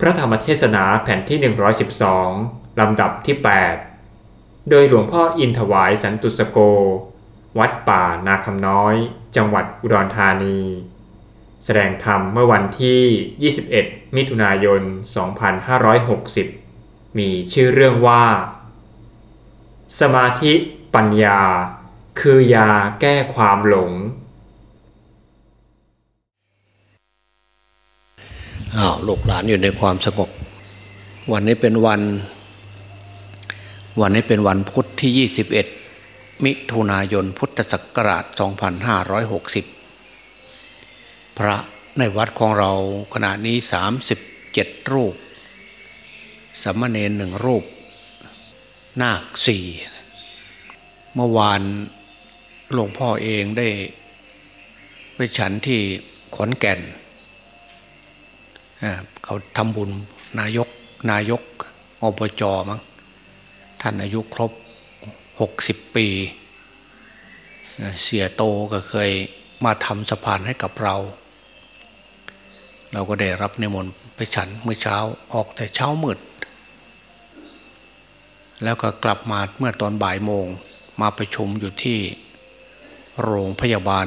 พระธรรมเทศนาแผ่นที่ 112 ลำดับที่ 8 โดยหลวงพ่ออินถวายสันตุสโก วัดป่านาคำน้อย จังหวัดอุดรธานี แสดงธรรมเมื่อวันที่ 21 มิถุนายน 2560 มีชื่อเรื่องว่า สมาธิปัญญา คือยาแก้ความหลง อ้าวลูกหลานอยู่ในความสงบ วันนี้เป็นวัน วันนี้เป็นวันพุทธที่ 21 มิถุนายนพุทธศักราช 2560 พระในวัดของเราขณะนี้ 37 รูปสามเณรหนึ่งรูป นาคสี่เมื่อวานหลวงพ่อเองได้ไปฉันที่ขอนแก่น เขาทำบุญนายกนายกอบจมั้งท่านอายุครบหกสิบปี เสียโตก็เคยมาทำสะพานให้กับเรา เราก็ได้รับนิมนต์ไปฉันเมื่อเช้าออกแต่เช้ามืด แล้วก็กลับมาเมื่อตอนบ่ายโมงมาประชุมอยู่ที่โรงพยาบาล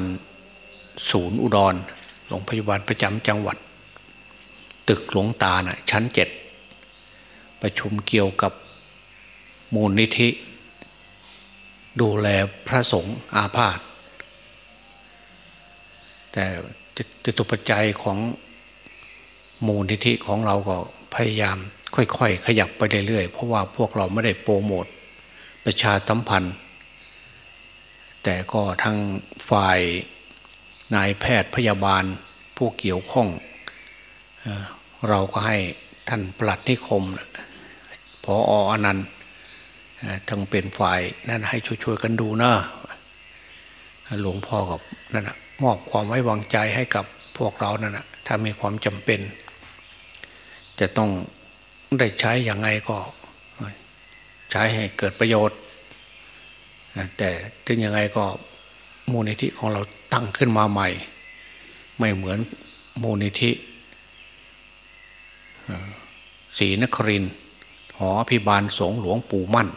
ศูนย์อุดร โรงพยาบาลประจำจังหวัด ตึกหลวงตานะ่ะชั้นเจ็ดประชุมเกี่ยวกับมูลนิธิ ดูแลพระสงฆ์อาพาธแต่จตุปัจจัยของมูลนิธิของเราก็พยายามค่อยๆ ขยับไปเรื่อยๆ เพราะว่าพวกเราไม่ได้โปรโมทประชาสัมพันธ์ แต่ก็ทั้งฝ่ายนายแพทย์พยาบาลผู้เกี่ยวข้อง เราก็ให้ท่านปลัดนิคมพอออนันต์ทั้งเป็นฝ่ายนั่นให้ช่วยๆกันดูนะหลวงพ่อกับนั่นนะมอบความไว้วางใจให้กับพวกเรานั่นนะถ้ามีความจำเป็น จะต้องได้ใช้อย่างไงก็ใช้ให้เกิดประโยชน์ แต่ถึงยังไงก็มูลนิธิของเราตั้งขึ้นมาใหม่ ไม่เหมือนมูลนิธิ ศรีนครินหอพิบาลสงหลวงปู่มั่น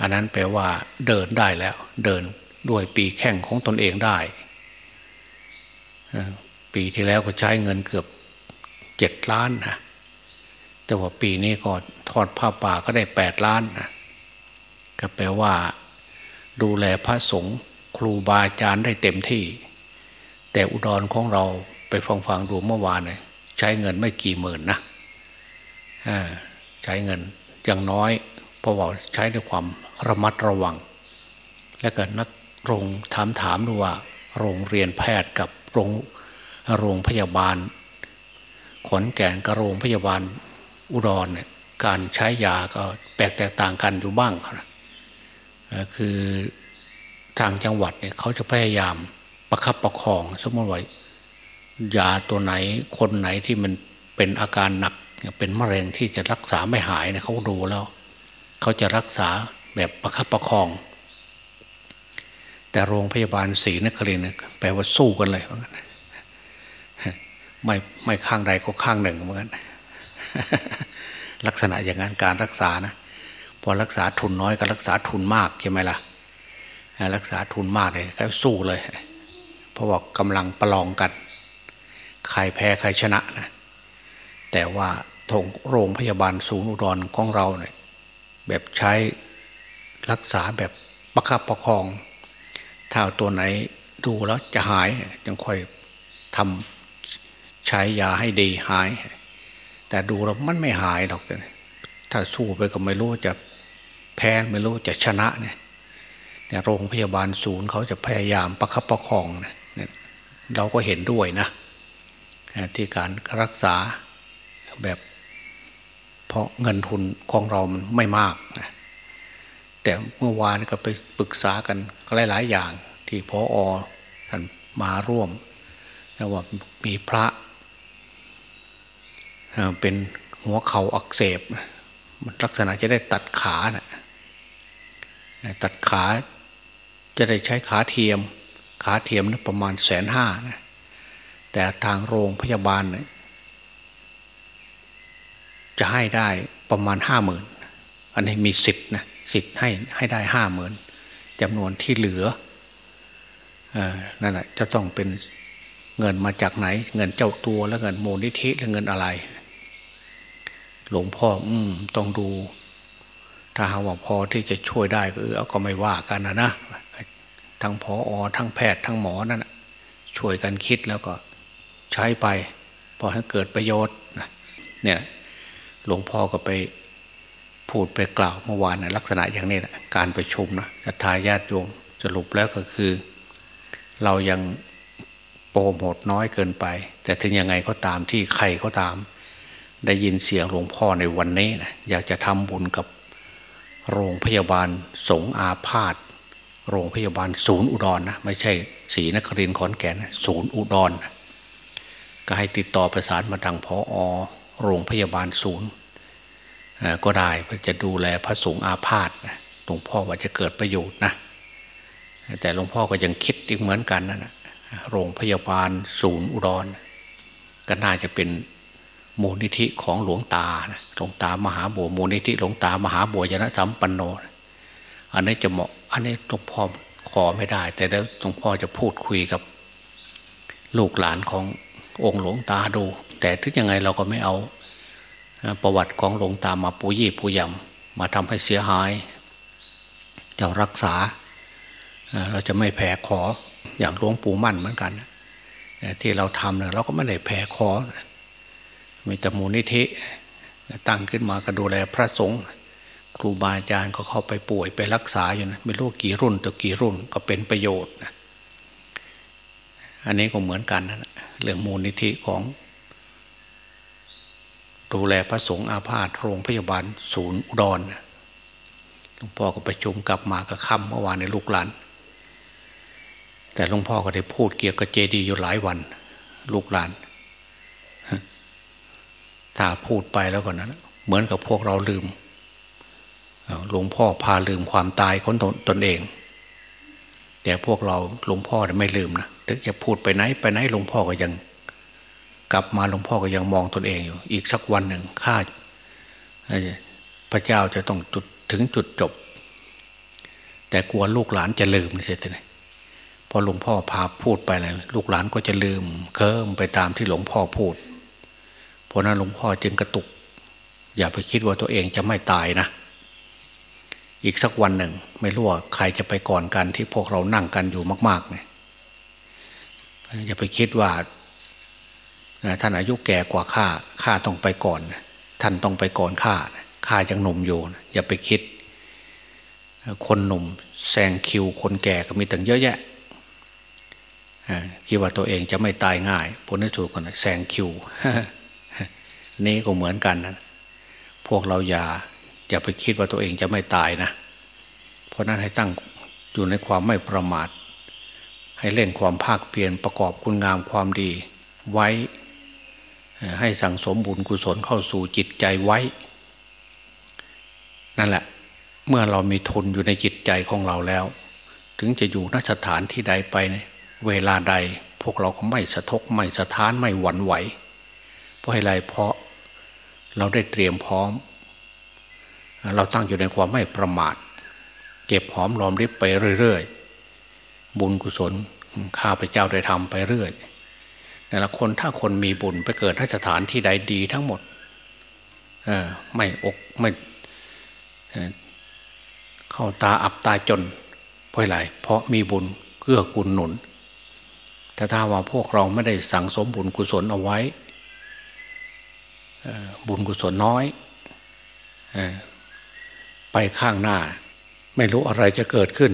อันนั้นแปลว่าเดินได้แล้ว เดินด้วยปีแข่งของตนเองได้ ปีที่แล้วก็ใช้เงินเกือบเจ็ดล้านนะแต่ว่าปีนี้ก็ทอดผ้าป่าก็ได้แปดล้านนะก็แปลว่า ดูแลพระสงฆ์ครูบาอาจารย์ได้เต็มที่ แต่อุดรของเราไปฟังฟังดูเมื่อวานเลย ช้เงินไม่กี่หมื่นนะใช้เงินอย่างน้อยเพราะว่าใช้ด้วยความระมัดระวัง และก็นักโรงถามถามดูว่า โรงเรียนแพทย์กับโรงโรงพยาบาล ขอนแก่นกับโรงพยาบาลอุดรเนี่ยการใช้ยาก็แปลกแตกต่างกันอยู่บ้างคือทางจังหวัดเนี่ยเขาจะพยายามประคับประคอง สมมติว่า ยาตัวไหนคนไหนที่มันเป็นอาการหนัก เป็นมะเร็งที่จะรักษาไม่หายเนี่ยเขาดูแล้ว เขาจะรักษาแบบประคับประคอง แต่โรงพยาบาลศรีนครินทร์แปลว่าสู้กันเลยเหมือนกันไม่ไม่ข้างใดก็ข้างหนึ่งเหมือนกันลักษณะอย่างนั้นการรักษานะพอรักษาทุนน้อยก็รักษาทุนมากใช่ไหมล่ะรักษาทุนมากเลยก็สู้เลย เพราะว่ากำลังประลองกัน ใครแพ้ใครชนะนะแต่ว่าทงโรงพยาบาลศูนย์อุดรของเราเนี่ยแบบใช้รักษาแบบประคับประคอง ถ้าตัวไหนดูแล้วจะหายยังค่อยทำใช้ยาให้ดีหาย แต่ดูแล้วมันไม่หายหรอกถ้าสู้ไปก็ไม่รู้จะแพ้ไม่รู้จะชนะเนี่ยเนี่ยโรงพยาบาลศูนย์เขาจะพยายามประคับประคองเนี่ยเราก็เห็นด้วยนะ ที่การรักษาแบบเพราะเงินทุนของเรามันไม่มากนะแต่เมื่อวานก็ไปปรึกษากันหลายๆอย่างที่พออท่านมาร่วมแล้วว่ามีพระเป็นหัวเข่าอักเสบมันลักษณะจะได้ตัดขานะตัดขาจะได้ใช้ขาเทียม ขาเทียมนะประมาณแสนห้านะ แต่ทางโรงพยาบาลเนี่ยจะให้ได้ประมาณห้าหมื่นอันนี้มีสิทธิ์นะสิทธิ์ให้ให้ได้ห้าหมื่นจำนวนที่เหลืออนั่นแหละจะต้องเป็นเงินมาจากไหน เงินเจ้าตัวแล้วเงินโมนิธิแล้วเงินอะไร หลวงพ่ออืมต้องดู ถ้าหาว่าพอที่จะช่วยได้ก็เออก็ไม่ว่ากันนะนะทั้งพออทั้งแพทย์ทั้งหมอนั่นช่วยกันคิดแล้วก็ ใช้ไปพอให้เกิดประโยชน์เนี่ยหลวงพ่อก็ไปพูดไปกล่าวเมื่อวานนะลักษณะอย่างนี้นะการประชุมนะศรัทธาญาติโยมสรุปแล้วก็คือ เรายังโปรโมทน้อยเกินไป แต่ถึงยังไงก็ตามที่ใครก็ตาม ได้ยินเสียงหลวงพ่อในวันนี้นะอยากจะทำบุญกับโรงพยาบาลสงอาพาธโรงพยาบาลศูนย์อุดรนนะไม่ใช่ศรีนครินทร์ขอนแก่นศูนย์อุดรนะ ก็ให้ติดต่อประสานมาทางพออโรงพยาบาลศูนย์ก็ได้เพื่อจะดูแลพระสงฆ์อาพาธหลวงพ่อว่าจะเกิดประโยชน์นะแต่หลวงพ่อก็ยังคิดอีกเหมือนกันนะนะโรงพยาบาลศูนย์อุดรก็น่าจะเป็นมูลนิธิของหลวงตาหลวงตามหาบัวมูลนิธิหลวงตามหาบัวยนะสัมปันโน อันนี้จะเหมาะ อันนี้หลวงพ่อขอไม่ได้ แต่แล้วหลวงพ่อจะพูดคุยกับลูกหลานของ องค์หลวงตาดู แต่ถึงยังไงเราก็ไม่เอาประวัติของหลวงตามาปูยี่ปูยำมาทำให้เสียหายจะรักษาเราจะไม่แผ่ขออย่างหลวงปู่มั่นเหมือนกัน ที่เราทำเนี่ยเราก็ไม่ได้แผ่ขอ มีแต่มูลนิธิตั้งขึ้นมาก็ดูแลพระสงฆ์ครูบาอาจารย์ก็เข้าไปป่วยไปรักษาอยู่นะไม่รู้กี่รุ่นต่อกี่รุ่นก็เป็นประโยชน์นะ อันนี้ก็เหมือนกันนะเรื่องมูลนิธิของ ดูแลพระสงฆ์อาพาธโรงพยาบาลศูนย์อุดรหลวงพ่อก็ไปชุมกลับมากับค่ำเมื่อวานในลูกหลาน แต่หลวงพ่อก็ได้พูดเกี่ยวกับเจดีย์อยู่หลายวัน ลูกหลาน ถ้าพูดไปแล้วก็นั้นเหมือนกับพวกเราลืมหลวงพ่อพาลืมความตายของตนเอง แต่พวกเราหลวงพ่อไม่ลืมนะถึงจะพูดไปไหนไปไหนหลวงพ่อก็ยัง กลับมาหลวงพ่อก็ยังมองตนเองอยู่ อีกสักวันหนึ่งข้าพระเจ้าจะต้องจุดถึงจุดจบ แต่กลัวลูกหลานจะลืมเสียทีนี้พอหลวงพ่อพาพูดไปเลยลูกหลานก็จะลืม เคิมไปตามที่หลวงพ่อพูดเพราะนั้นหลวงพ่อจึงกระตุก อย่าไปคิดว่าตัวเองจะไม่ตายนะ อีกสักวันหนึ่ง ไม่รู้ว่าใครจะไปก่อนกันที่พวกเรานั่งกันอยู่มาก ๆ เนี่ยอย่าไปคิดว่าท่านอายุแก่กว่าข้าข้าต้องไปก่อน ท่านต้องไปก่อนข้าข้ายังหนุ่มอยู่ อย่าไปคิด คนหนุ่มแซงคิวคนแก่ก็มีตั้งเยอะแยะคิดว่าตัวเองจะไม่ตายง่ายผลที่สุดก็แซงคิวนี้ก็เหมือนกันนะพวกเราอย่า อย่าไปคิดว่าตัวเองจะไม่ตายนะ เพราะนั้นให้ตั้งอยู่ในความไม่ประมาท ให้เล่นความภาคเปลี่ยนประกอบคุณงามความดีไว้ ให้สั่งสมบุญกุศลเข้าสู่จิตใจไว้ นั่นแหละ เมื่อเรามีทุนอยู่ในจิตใจของเราแล้ว ถึงจะอยู่นสถานที่ใดไป เวลาใดพวกเราก็ไม่สะทกไม่สะท้านไม่หวั่นไหว เพราะอะไรเพราะเราได้เตรียมพร้อม เราตั้งอยู่ในความไม่ประมาท เก็บหอมรอมริบไปเรื่อยๆ บุญกุศลข้าพเจ้าได้ทำไปเรื่อยแต่ละคนถ้าคนมีบุญไปเกิดที่สถานที่ใดดีทั้งหมดไม่อกไม่เข้าตาอับตาจนเพราะอะไรเพราะมีบุญเกื้อกูลหนุน แต่ถ้าว่าพวกเราไม่ได้สั่งสมบุญกุศลเอาไว้บุญกุศลน้อย ไปข้างหน้า ไม่รู้อะไรจะเกิดขึ้น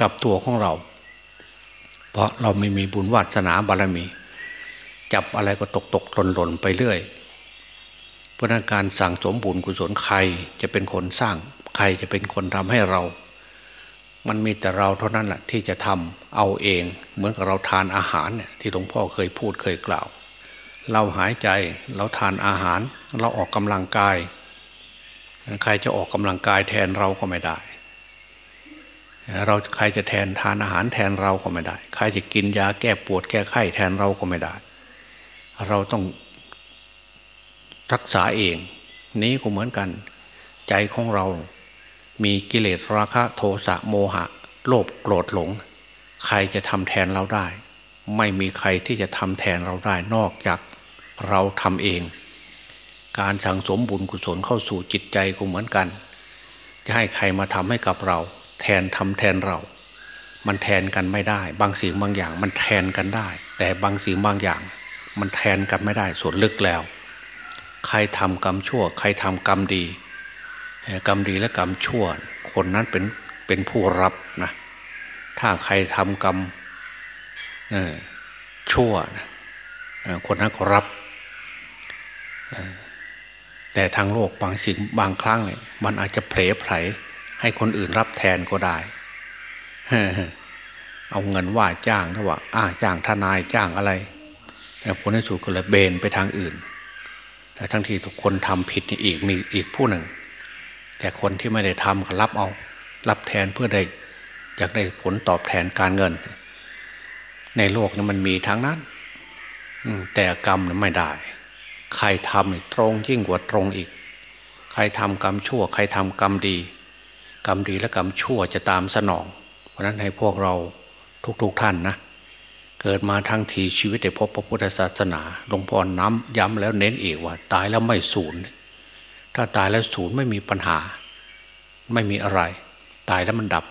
กับตัวของเรา เพราะเราไม่มีบุญวาสนาบารมี จับอะไรก็ตกตกหล่นหล่นไปเรื่อยเพราะนั้นการสั่งสมบุญกุศลใครจะเป็นคนสร้าง ใครจะเป็นคนทำให้เรา มันมีแต่เราเท่านั้นแหละที่จะทำเอาเอง เหมือนกับเราทานอาหารเนี่ยที่หลวงพ่อเคยพูดเคยกล่าว เราหายใจเราทานอาหาร เราออกกำลังกาย ใครจะออกกำลังกายแทนเราก็ไม่ได้ เราใครจะแทนทานอาหารแทนเราก็ไม่ได้ ใครจะกินยาแก้ปวดแก้ไข้แทนเราก็ไม่ได้ เราต้องรักษาเอง นี้ก็เหมือนกัน ใจของเรา มีกิเลสราคะโทสะโมหะ โลภโกรธหลง ใครจะทำแทนเราได้ ไม่มีใครที่จะทำแทนเราได้นอกจากเราทำเอง การสั่งสมบุญกุศลเข้าสู่จิตใจก็เหมือนกัน จะให้ใครมาทำให้กับเรา แทนทำแทนเรา มันแทนกันไม่ได้ บางสิ่งบางอย่าง มันแทนกันได้ แต่บางสิ่งบางอย่าง มันแทนกันไม่ได้ส่วนลึกแล้ว ใครทำกรรมชั่ว ใครทำกรรมดี กรรมดีและกรรมชั่ว คนนั้นเป็นเป็นผู้รับนะถ้าใครทำกรรมชั่วนะคนนั้นก็รับ แต่ทางโลกบางสิ่งบางครั้งเนี่ยมันอาจจะเผลไผลให้คนอื่นรับแทนก็ได้เอาเงินว่าจ้างถ้าว่าอ้าจ้างทนายจ้างอะไรผลที่สุดก็เลยเบนไปทางอื่นแต่ทั้งที่ทุกคนทำผิดนี่อีกมีอีกผู้หนึ่ง แต่คนที่ไม่ได้ทำก็รับเอา รับแทนเพื่อได้อยากได้ผลตอบแทนการเงิน ในโลกนี้มันมีทั้งนั้นแต่กรรมไม่ได้ ใครทำตรงยิ่งกว่าตรงอีก ใครทำกรรมชั่ว ใครทำกรรมดี กรรมดีและกรรมชั่วจะตามสนอง เพราะนั้นให้พวกเราทุกๆทท่านนะเกิดมาทั้งทีชีวิตได้พบพระพุทธศาสนาหลวงพ่อน้ำย้ำแล้วเน้นอีกว่า ตายแล้วไม่สูญถ้าตายแล้วสูญไม่มีปัญหา ไม่มีอะไร ตายแล้วมันดับ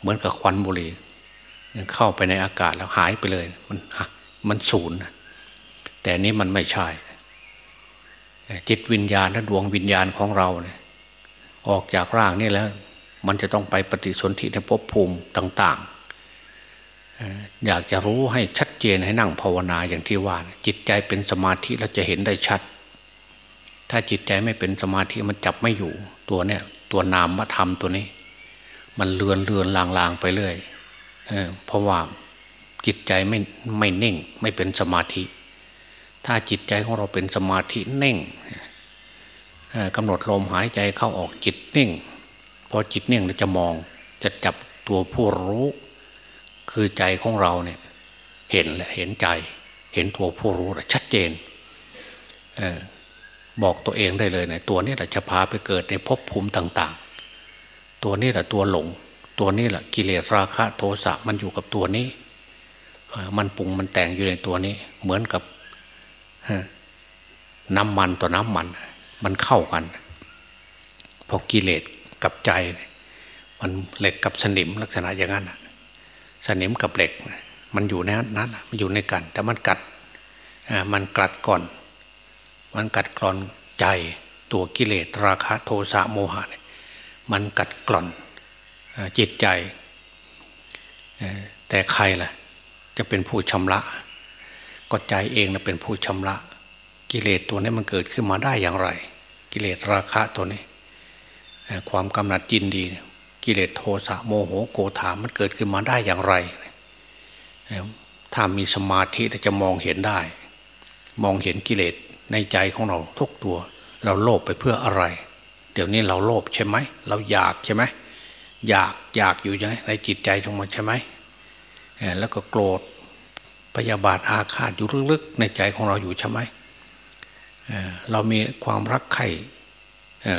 เหมือนกับควันบุหรี่เข้าไปในอากาศแล้วหายไปเลย มันมันศูนย์ แต่นี้มันไม่ใช่ จิตวิญญาณและดวงวิญญาณของเราเนี่ยออกจากร่างนี่แล้ว มันจะต้องไปปฏิสนธิในภพภูมิต่าง ๆ อยากจะรู้ให้ชัดเจนให้นั่งภาวนาอย่างที่ว่า จิตใจเป็นสมาธิแล้วจะเห็นได้ชัด ถ้าจิตใจไม่เป็นสมาธิมันจับไม่อยู่ตัวเนี่ย ตัวนามธรรมตัวนี้ มันเลือนเลือนลางลางไปเรื่อยเเพราะว่าจิตใจไม่ไม่เน่งไม่เป็นสมาธิ ถ้าจิตใจของเราเป็นสมาธิเน่งกำหนดลมหายใจเข้าออกจิตเน่ง พอจิตเน่งเราจะมองจะจับตัวผู้รู้ คือใจของเราเนี่ยเห็นและเห็นใจ เห็นตัวผู้รู้ชัดเจนบอกตัวเองได้เลยเนะตัวนี้แหละจะพาไปเกิดในภพภูมิต่าง ๆ ตัวนี้แหละตัวหลง ตัวนี้แหละกิเลสราคะโทสะมันอยู่กับตัวนี้มันปรุงมันแต่งอยู่ในตัวนี้ เหมือนกับ น้ำมันต่อน้ำมัน มันเข้ากันพอกิเลสกับใจ มันเหล็กกับสนิมลักษณะอย่างนั้นสนิมกับเหล็ก มันอยู่ในนั้นมันอยู่ในกัน แต่มันกัดมันกัดก่อน มันกัดกร่อนใจตัวกิเลสราคะโทสะโมหะมันกัดกร่อนจิตใจ แต่ใครล่ะ จะเป็นผู้ชำระ ก็ใจเองนะเป็นผู้ชำระ กิเลสตัวนี้มันเกิดขึ้นมาได้อย่างไร กิเลสราคะตัวนี้ ความกำหนัดยินดี กิเลสโทสะโมโหโกธามันเกิดขึ้นมาได้อย่างไร ถ้ามีสมาธิจะมองเห็นได้ มองเห็นกิเลสในใจของเราทุกตัว เราโลภไปเพื่ออะไร เดี๋ยวนี้เราโลภใช่ไหม เราอยากใช่ไหมอยากอยากอยู่ยังไงในจิตใจของมันใช่ไหมแล้วก็โกรธ พยาบาทอาฆาตอยู่ลึกๆในใจของเราอยู่ใช่ไหมเรามีความรักใคร่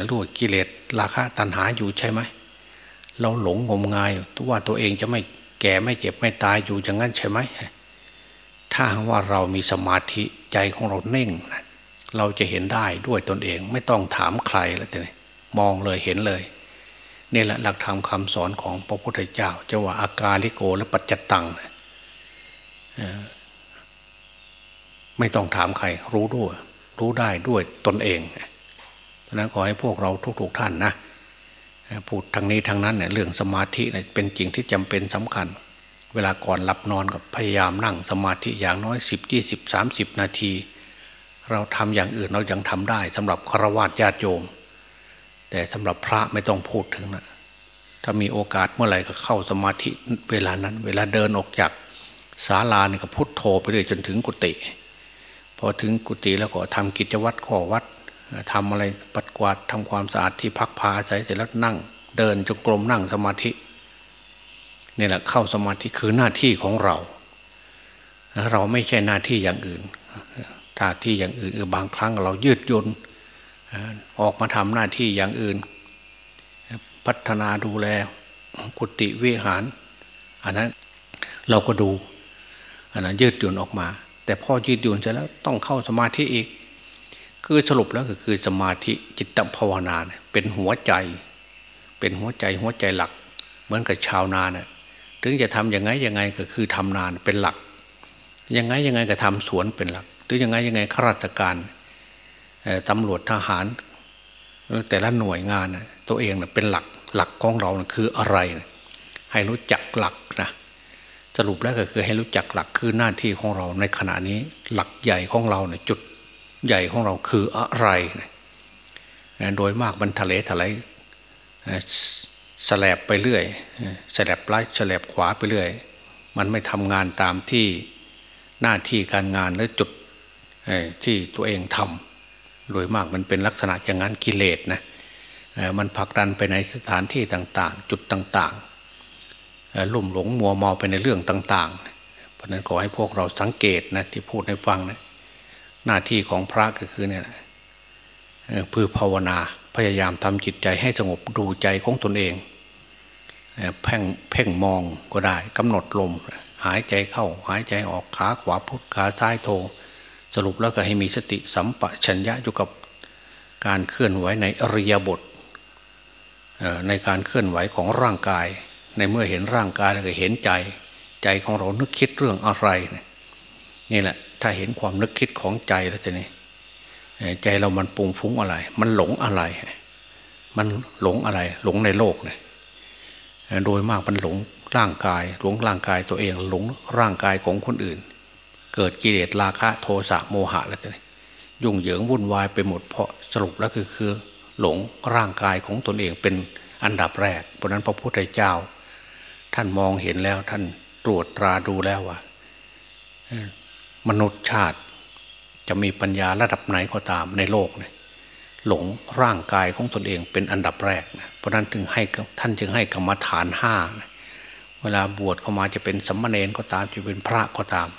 รู้กิเลสราคะตัณหาอยู่ใช่ไหม เราหลงงมงายว่าตัวเองจะไม่แก่ไม่เจ็บไม่ตายอยู่อย่างนั้นใช่ไหม ถ้าว่าเรามีสมาธิใจของเราเน่ง เราจะเห็นได้ด้วยตนเองไม่ต้องถามใครแล้วแต่มองเลยเห็นเลยนี่แหละหลักธรรมคาสอนของพระพุทธเจ้าจะว่าอาการลิโกและปัจจตัง ไม่ต้องถามใคร รู้ด้วย รู้ได้ด้วยตนเองเพราะนั้นขอให้พวกเราทุกๆท่านนะพูดทางนี้ทางนั้นเนี่ยเรื่องสมาธิเนี่ยเป็นจริงที่จำเป็นสำคัญ เวลาก่อนหลับนอนกับพยายามนั่งสมาธิอย่างน้อยสิบยี่สิบสามสิบนาที เราทำอย่างอื่นเรายังทำได้สำหรับฆราวาสญาติโยม แต่สำหรับพระไม่ต้องพูดถึงนะถ้ามีโอกาสเมื่อไหร่ก็เข้าสมาธิเวลานั้น เวลาเดินออกจาก ศาลาเนี่ยก็พุทโธไปเรื่อยจนถึงกุฏิพอถึงกุฏิแล้วก็ทำกิจวัตรข้อวัดทำอะไรปัดกวาดทำความสะอาดที่พักพาใจเสร็จแล้วนั่ง เดินจงกรมนั่งสมาธินี่แหละเข้าสมาธิคือหน้าที่ของเรา เราไม่ใช่หน้าที่อย่างอื่นหน้าที่อย่างอื่นบางครั้งเรายืดยนออกมาทำหน้าที่อย่างอื่น พัฒนาดูแลกุฏิวิหาร อันนั้นเราก็ดู อันนั้นยืดหยุ่นออกมา แต่พอยืดหยุ่นเสร็จแล้วต้องเข้าสมาธิอีก คือสรุปแล้วก็คือสมาธิจิตภาวนาเป็นหัวใจ เป็นหัวใจหัวใจหลัก เหมือนกับชาวนาเนะ่ยถึงจะทำยังไงยังไงก็คือทำนานเป็นหลัก ยังไงยังไงก็ทำสวนเป็นหลัก หรือยังไงยังไงข้าราชการตำรวจทหาร แต่ละหน่วยงานตัวเองเป็นหลักหลักของเราคืออะไร ให้รู้จักหลักนะ สรุปแล้วก็คือให้รู้จักหลักคือหน้าที่ของเราในขณะนี้หลักใหญ่ของเราเนี่ยจุดใหญ่ของเราคืออะไร โดยมากมันทะเลทลายสแลบไปเรื่อยสแลบไล่สแลบขวาไปเรื่อย มันไม่ทำงานตามที่หน้าที่การงานหรือจุดที่ตัวเองทำโดยมากมันเป็นลักษณะอย่างนั้นกิเลสนะมันผลักดันไปในสถานที่ต่าง ๆ จุดต่าง ๆ ลุ่มหลงมัวเมาไปในเรื่องต่าง ๆ เพราะนั้นขอให้พวกเราสังเกตนะที่พูดให้ฟังนะหน้าที่ของพระก็คือเนี่ยเพื่อภาวนาพยายามทำจิตใจให้สงบดูใจของตนเองเพ่งเพ่งมองก็ได้กำหนดลม หายใจเข้าหายใจออกขาขวาพุทขาซ้ายโท สรุปแล้วก็ให้มีสติสัมปชัญญะอยู่กับการเคลื่อนไหวในอริยบทในการเคลื่อนไหวของร่างกาย ในเมื่อเห็นร่างกายก็เห็นใจ ใจของเรานึกคิดเรื่องอะไร นี่แหละ ถ้าเห็นความนึกคิดของใจแล้วจะนี่ใจเรามันปุงฟุ้งอะไร มันหลงอะไร มันหลงอะไร หลงในโลกเนี่ยโดยมากมันหลงร่างกาย หลงร่างกายตัวเอง หลงร่างกายของคนอื่น เกิดกิเลสราคะโทสะโมหะแล้วจะนี่ยุ่งเหยิงวุ่นวายไปหมดเพราะสรุปแล้วคือคือ หลงร่างกายของตนเองเป็นอันดับแรกเพราะนั้นพระพุทธเจ้า ท่านมองเห็นแล้วท่านตรวจตราดูแล้วว่า มนุษย์ชาติจะมีปัญญาระดับไหนก็ตามในโลกเนี่ยหลงร่างกายของตนเองเป็นอันดับแรกนะเพราะนั้นถึงให้ท่านจึงให้กรรมฐานห้าเวลาบวชเข้ามาจะเป็นสัมมาเนนก็ตามจะเป็นพระก็ตาม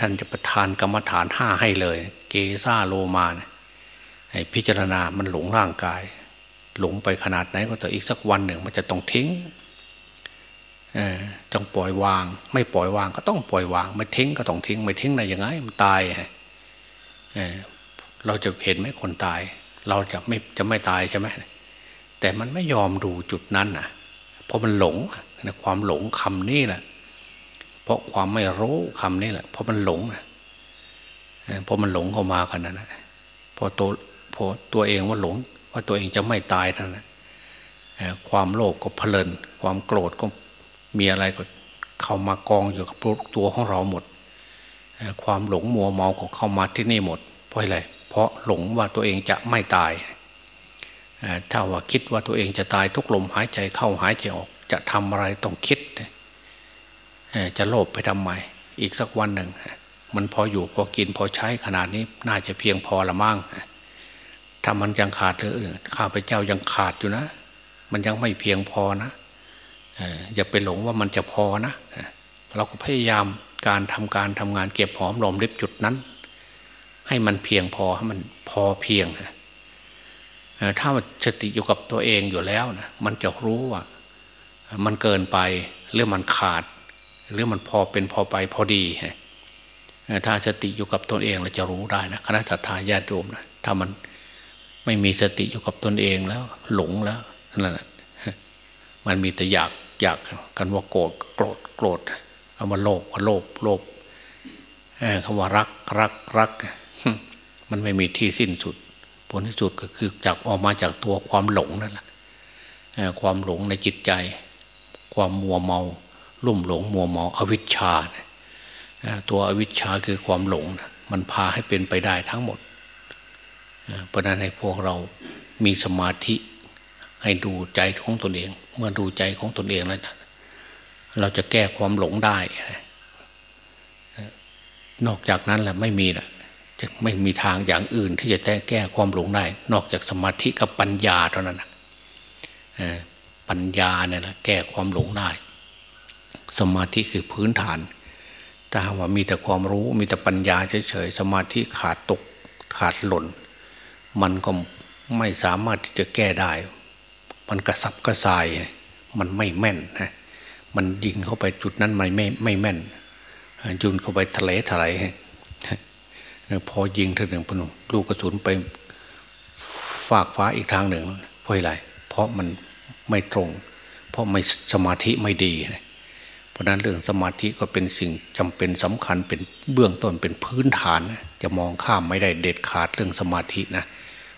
ท่านจะประทานกรรมฐานห้าให้เลย เกซาโลมานะให้พิจารณามันหลงร่างกาย หลงไปขนาดไหนก็แต่อีกสักวันหนึ่งมันจะต้องทิ้ง ต้องปล่อยวาง ไม่ปล่อยวางก็ต้องปล่อยวางไม่ทิ้งก็ต้องทิ้งไม่ทิ้งได้ยังไงมันตายเราจะเห็นไหมคนตาย เราจะไม่จะไม่ตายใช่ไหมแต่มันไม่ยอมดูจุดนั้นนะเพราะมันหลงนะความหลงคำนี้แหละเพราะความไม่รู้คำนี้แหละเพราะมันหลงนะเพราะมันหลงเข้ามากันนะพอตัวพอตัวเองว่าหลง ว่าตัวเองจะไม่ตายนั่นนะความโลภก็เพลิน ความโกรธก็ มีอะไรก็เข้ามากองอยู่กับตัวของเราหมด ความหลงมัวเมาก็เข้ามาที่นี่หมด เพราะอะไรเพราะหลงว่าตัวเองจะไม่ตายถ้าว่าคิดว่าตัวเองจะตายทุกลมหายใจเข้าหายใจออก จะทำอะไรต้องคิดจะโลภไปทำไมอีกสักวันหนึ่งมันพออยู่พอกินพอใช้ขนาดนี้น่าจะเพียงพอละมั่งถ้ามันยังขาดเลยข้าพเจ้ายังขาดอยู่นะ มันยังไม่เพียงพอนะ อย่าไปหลงว่ามันจะพอนะ เราก็พยายามการทำการทำงานเก็บหอมรอมริบจุดนั้น ให้มันเพียงพอให้มันพอเพียงถ้าสติอยู่กับตัวเองอยู่แล้วนะมันจะรู้ว่า มันเกินไปหรือมันขาด หรือมันพอเป็นพอไปพอดีถ้าสติอยู่กับตนเองเราจะรู้ได้นะคณะทาญาติโยมนะถ้ามันไม่มีสติอยู่กับตนเองแล้ว หลงแล้วนั่นแหละมันมีแต่อยาก อยากกันว่าโกรธโกรธโกรธคำว่าโลภก็โลภโลภคำว่ารักรักรัก มันไม่มีที่สิ้นสุด ผลที่สุดก็คือจากออกมาจากตัวความหลงนั่นแหละความหลงในจิตใจ ความมัวเมาลุ่มหลงมัวเมาอวิชชา ตัวอวิชชาคือความหลง มันพาให้เป็นไปได้ทั้งหมดเพราะนั้นให้พวกเรามีสมาธิ ให้ดูใจของตนเอง เมื่อดูใจของตนเองแล้วเราจะแก้ความหลงได้ นอกจากนั้นแหละไม่มีละจะไม่มีทางอย่างอื่นที่จะแก้ความหลงได้ นอกจากสมาธิกับปัญญาเท่านั้นปัญญาเนี่ยนะแก้ความหลงได้ สมาธิคือพื้นฐาน ถ้าว่ามีแต่ความรู้มีแต่ปัญญาเฉยๆสมาธิขาดตกขาดหล่น มันก็ไม่สามารถที่จะแก้ได้ มันกระสับกระส่าย มันไม่แม่นนะมันยิงเข้าไปจุดนั้นไม่ไม่ไม่แม่นยุนเข้าไปทะเลทลายพอยิงเธอหนึ่งพนุลูกกระสุนไปฝากฟ้าอีกทางหนึ่งเพราะอะไร เพราะมันไม่ตรง เพราะไม่สมาธิไม่ดี เพราะนั้นเรื่องสมาธิก็เป็นสิ่งจำเป็นสำคัญเป็นเบื้องต้นเป็นพื้นฐาน จะมองข้ามไม่ได้เด็ดขาดเรื่องสมาธินะ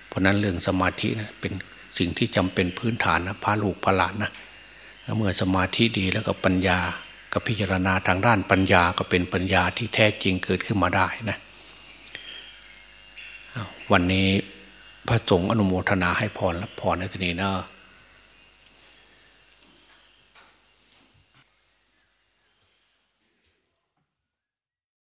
เพราะนั้นเรื่องสมาธินะเป็น สิ่งที่จำเป็นพื้นฐานนะพาลูกพาหลานนะเมื่อสมาธิดีแล้วก็ปัญญากับพิจารณาทางด้านปัญญาก็เป็นปัญญาที่แท้จริงเกิดขึ้นมาได้นะวันนี้พระสงฆ์อนุโมทนาให้พรและพรในที่นี้นะ